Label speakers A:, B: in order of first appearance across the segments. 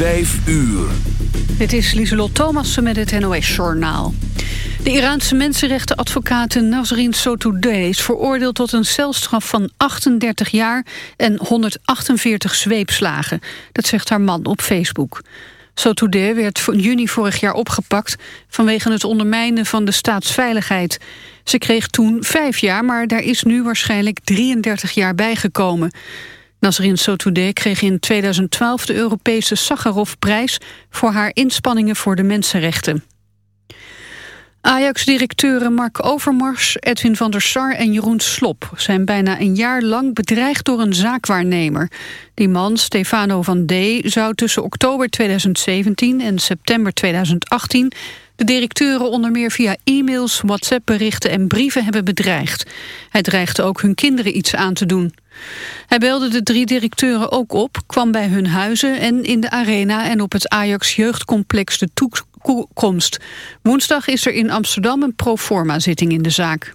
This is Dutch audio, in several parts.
A: Vijf uur.
B: Dit is Lieselot Thomassen met het NOS-journaal. De Iraanse mensenrechtenadvocaat Nasrin Sotoudeh is veroordeeld tot een celstraf van 38 jaar en 148 zweepslagen. Dat zegt haar man op Facebook. Sotoudeh werd in juni vorig jaar opgepakt vanwege het ondermijnen van de staatsveiligheid. Ze kreeg toen vijf jaar, maar daar is nu waarschijnlijk 33 jaar bijgekomen. Nasrin Sotoudeh kreeg in 2012 de Europese Sakharovprijs voor haar inspanningen voor de mensenrechten. Ajax-directeuren Mark Overmars, Edwin van der Sar en Jeroen Slop... zijn bijna een jaar lang bedreigd door een zaakwaarnemer. Die man, Stefano van D., zou tussen oktober 2017 en september 2018... de directeuren onder meer via e-mails, WhatsApp-berichten en brieven hebben bedreigd. Hij dreigde ook hun kinderen iets aan te doen. Hij belde de drie directeuren ook op, kwam bij hun huizen en in de arena en op het Ajax jeugdcomplex de toekomst. Woensdag is er in Amsterdam een proforma-zitting in de zaak.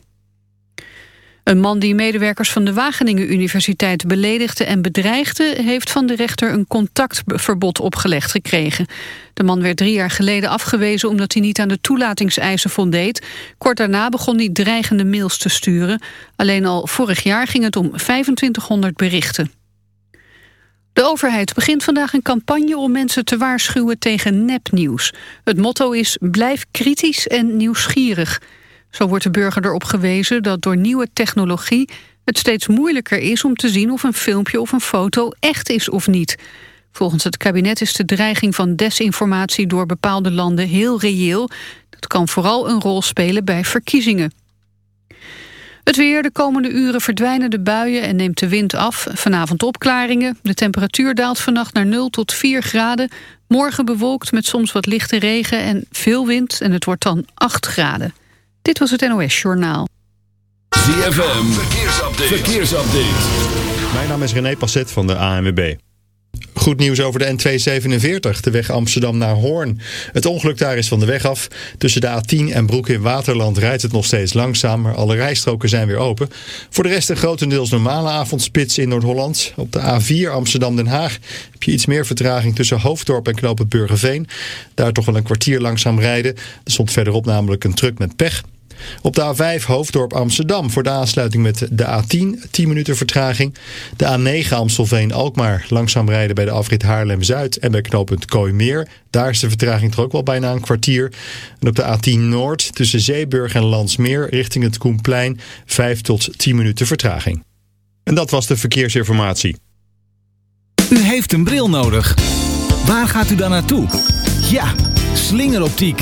B: Een man die medewerkers van de Wageningen Universiteit beledigde en bedreigde... heeft van de rechter een contactverbod opgelegd gekregen. De man werd drie jaar geleden afgewezen omdat hij niet aan de toelatingseisen voldeed. Kort daarna begon hij dreigende mails te sturen. Alleen al vorig jaar ging het om 2500 berichten. De overheid begint vandaag een campagne om mensen te waarschuwen tegen nepnieuws. Het motto is blijf kritisch en nieuwsgierig... Zo wordt de burger erop gewezen dat door nieuwe technologie het steeds moeilijker is om te zien of een filmpje of een foto echt is of niet. Volgens het kabinet is de dreiging van desinformatie door bepaalde landen heel reëel. Dat kan vooral een rol spelen bij verkiezingen. Het weer, de komende uren verdwijnen de buien en neemt de wind af. Vanavond opklaringen. De temperatuur daalt vannacht naar 0 tot 4 graden. Morgen bewolkt met soms wat lichte regen en veel wind en het wordt dan 8 graden. Dit was het NOS Journaal.
A: ZFM, verkeersupdate. verkeersupdate.
C: Mijn naam is René Passet van de ANWB. Goed nieuws over de N247, de weg Amsterdam naar Hoorn. Het ongeluk daar is van de weg af. Tussen de A10 en Broek in Waterland rijdt het nog steeds langzaam, maar alle rijstroken zijn weer open. Voor de rest een grotendeels normale avondspits in Noord-Holland. Op de A4 Amsterdam-Den Haag heb je iets meer vertraging tussen Hoofddorp en Knoop Burgerveen. Daar toch wel een kwartier langzaam rijden. Er stond verderop namelijk een truck met pech. Op de A5 Hoofddorp Amsterdam voor de aansluiting met de A10 10 minuten vertraging. De A9 Amstelveen-Alkmaar langzaam rijden bij de afrit Haarlem-Zuid en bij knooppunt Kooimeer. Daar is de vertraging toch ook wel bijna een kwartier. En op de A10 Noord tussen Zeeburg en Landsmeer richting het Koenplein 5 tot 10 minuten vertraging. En dat was de verkeersinformatie.
D: U heeft een bril nodig. Waar gaat u dan naartoe? Ja, slingeroptiek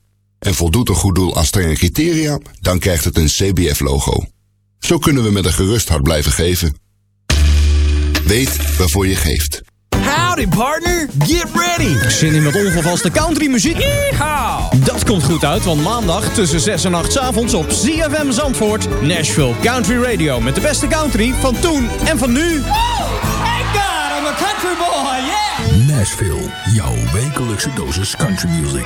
E: En voldoet een goed doel aan strenge criteria, dan krijgt het een CBF-logo. Zo kunnen we met een gerust hart blijven geven. Weet waarvoor je geeft.
F: Howdy partner, get ready. Zin in met ongevaste country muziek? Yeehaw. Dat komt goed uit, want maandag tussen 6 en 8 avonds op ZFM Zandvoort... Nashville Country Radio met de beste country van toen en van nu.
G: Thank God, I'm a country boy, yeah!
A: Nashville, jouw wekelijkse dosis country music.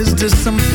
H: is
I: this I'm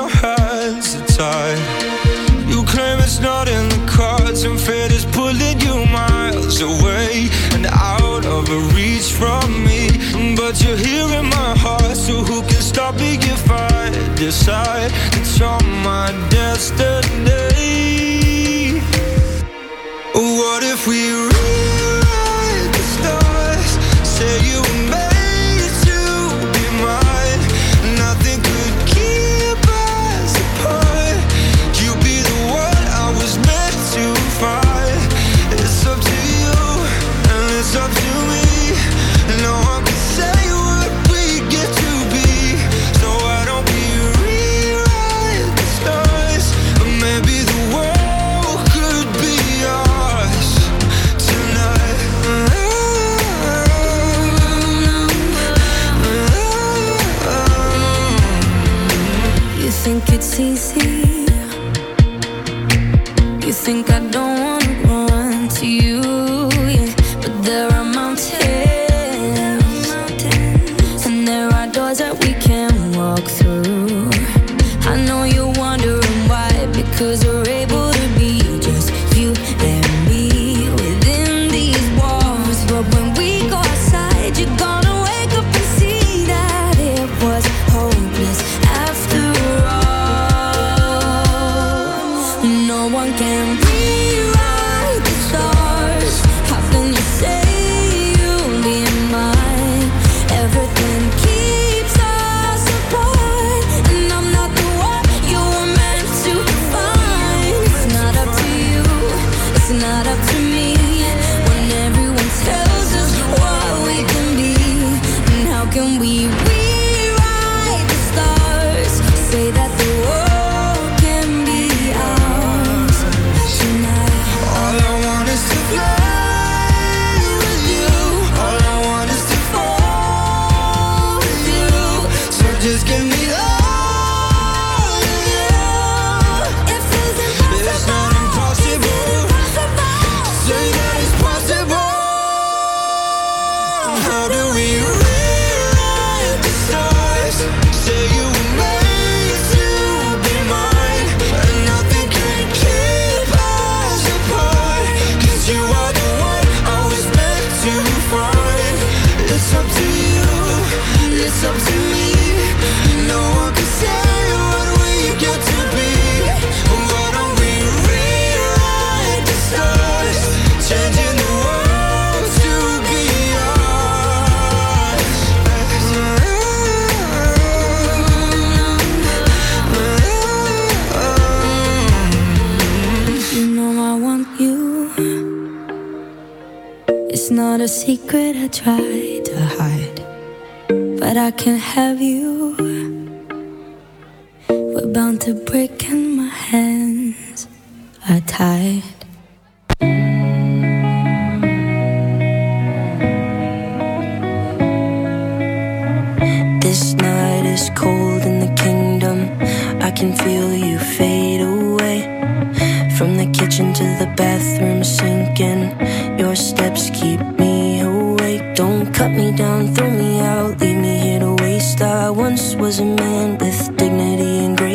J: your
K: hands are tied. You claim it's not in the cards, and fate is pulling you miles away and out of reach from me. But you're here in my heart, so who can stop me if I decide it's on my destiny? What if we?
H: think I don't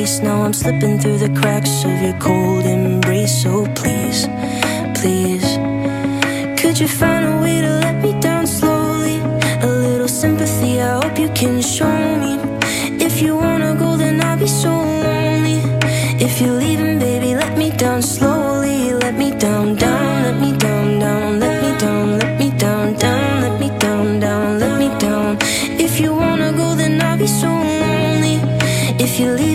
L: dignity. Now I'm slipping through the cracks of your cold embrace. So please, please. Could you find a way to let me down slowly? A little sympathy, I hope you can show me. If you wanna go, then I'll be so lonely. If you're leaving, baby, let me down slowly. Let me down, down, let me down, down, let me down, let me down, down, let me down, down, let me down. If you wanna go, then I'll be so lonely. If you're leaving,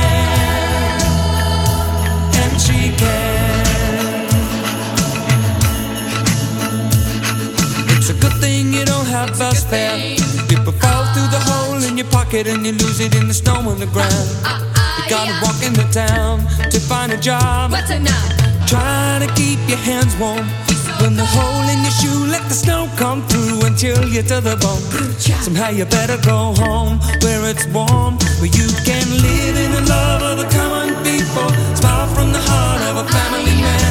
G: And you lose it in the snow on the ground. You gotta walk into town to find a job. What's now? Try to keep your hands warm. When the hole in your shoe, let the snow come through until you're to the bone. Somehow you better go home where it's warm, where you can live in the love of the common people for. Smile from the heart of a family man.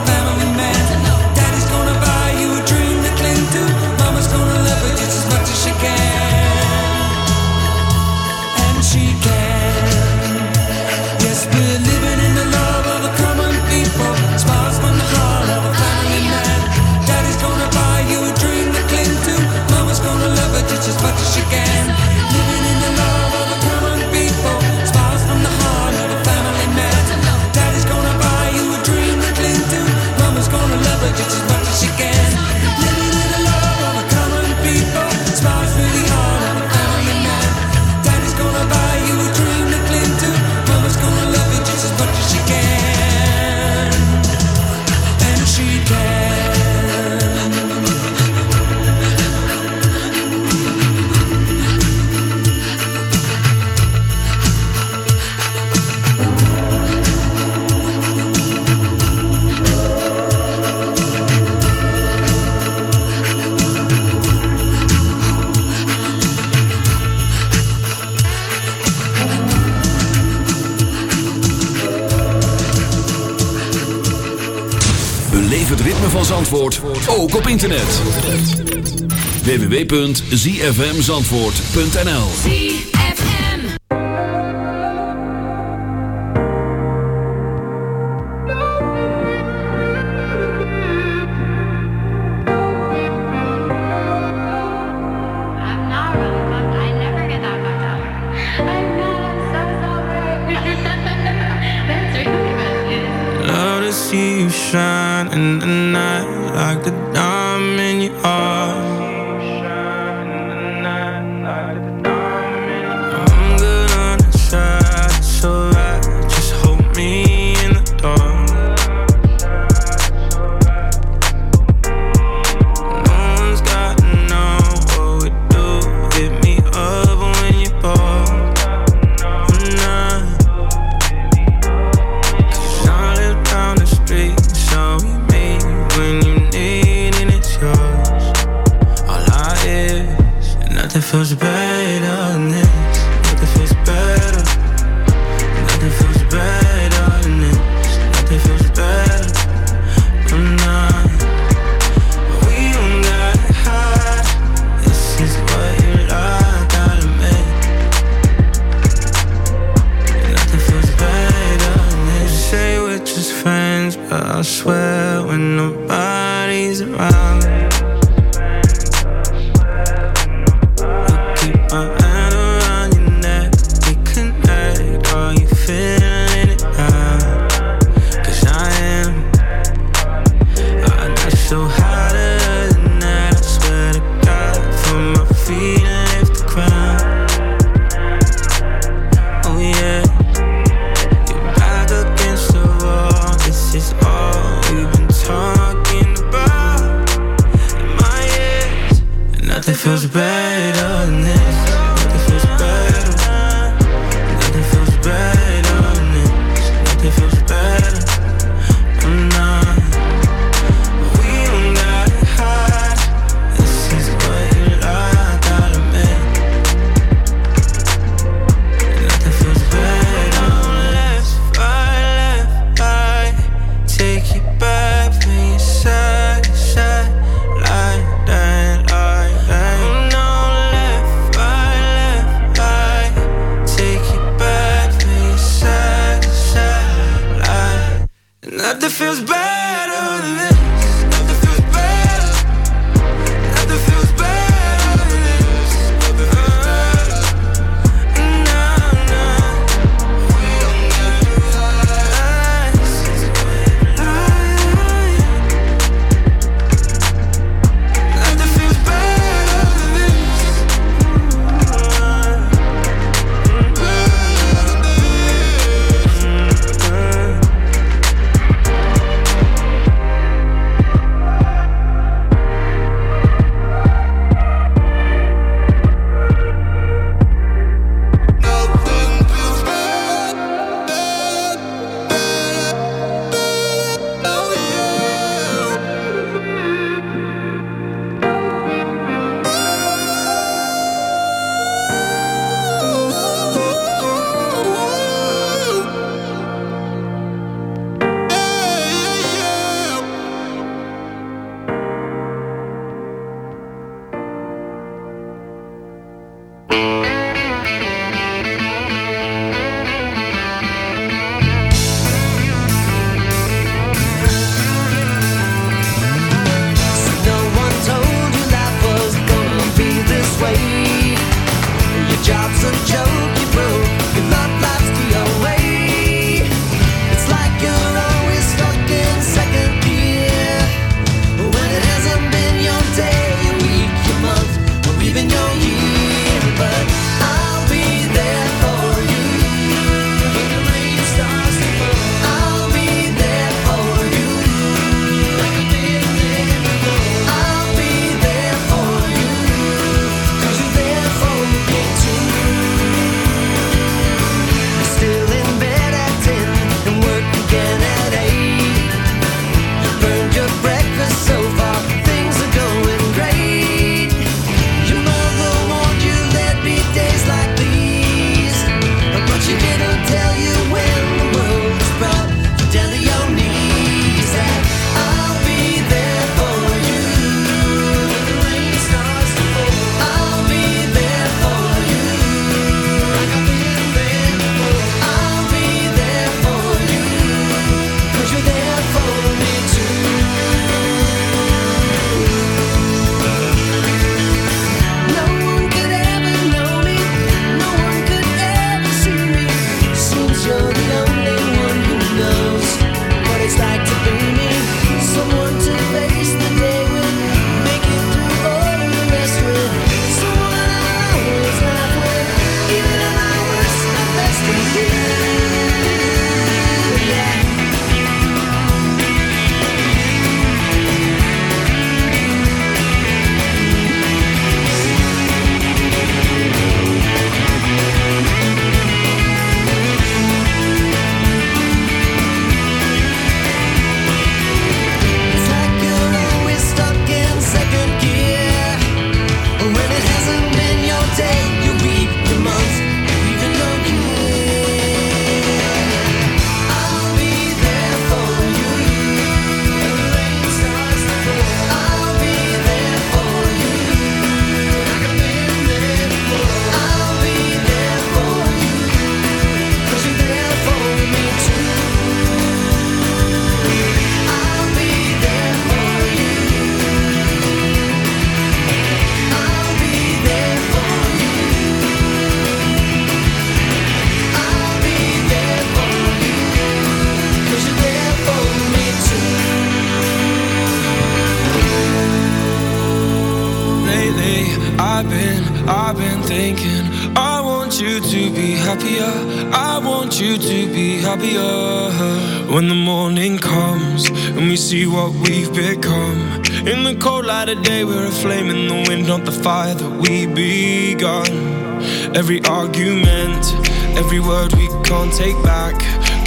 A: Zandvoort ook op internet. www.zfmzandvoort.nl
K: Shine and, and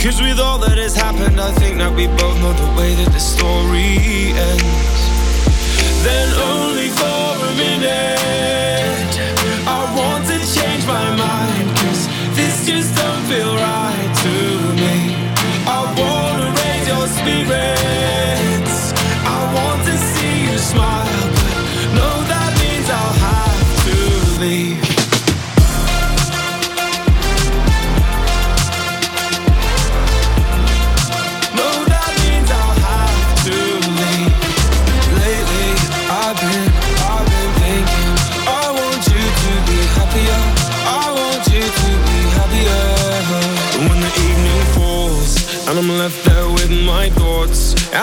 K: Cause
M: with all that has happened, I think that we both know the way that the story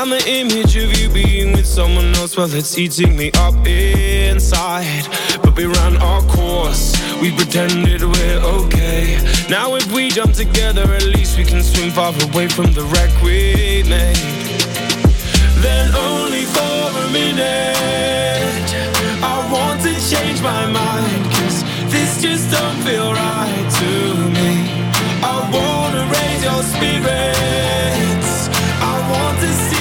M: and the image of you being with someone else, well, it's eating me up inside. But we ran our course. We pretended we're okay. Now if we jump together, at least we can swim far away from the wreck we made. Then only for a minute, I want to change my mind. Cause this just don't feel right to me. I wanna raise your spirits. I want to see